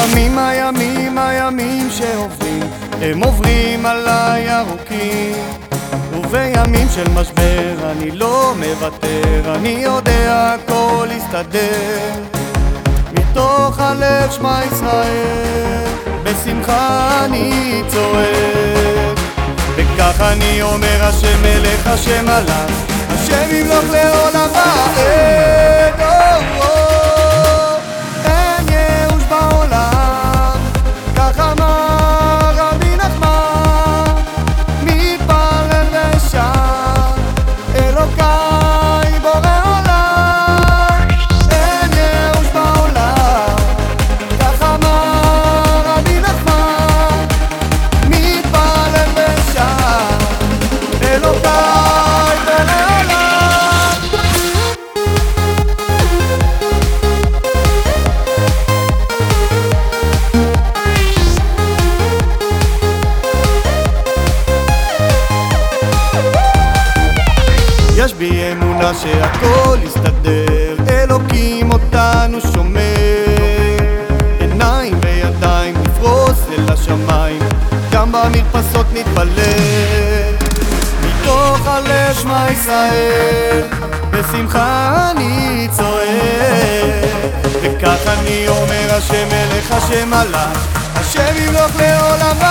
לפעמים הימים, הימים שעוברים, הם עוברים עליי ארוכים. ובימים של משבר אני לא מוותר, אני יודע הכל יסתדר. מתוך הלב שמע ישראל, בשמחה אני צועק. וכך אני אומר השם מלך השם עליו, השם ימלוך לעולם הארץ. שהכל יסתדר, אלוקים אותנו שומר. עיניים וידיים נפרוס אל השמיים, גם במרפסות נתפלל. מתוך הלב שמע ישראל, בשמחה אני צועק. וכך אני אומר השם מלך השם השם ימלוך לעולם ועד.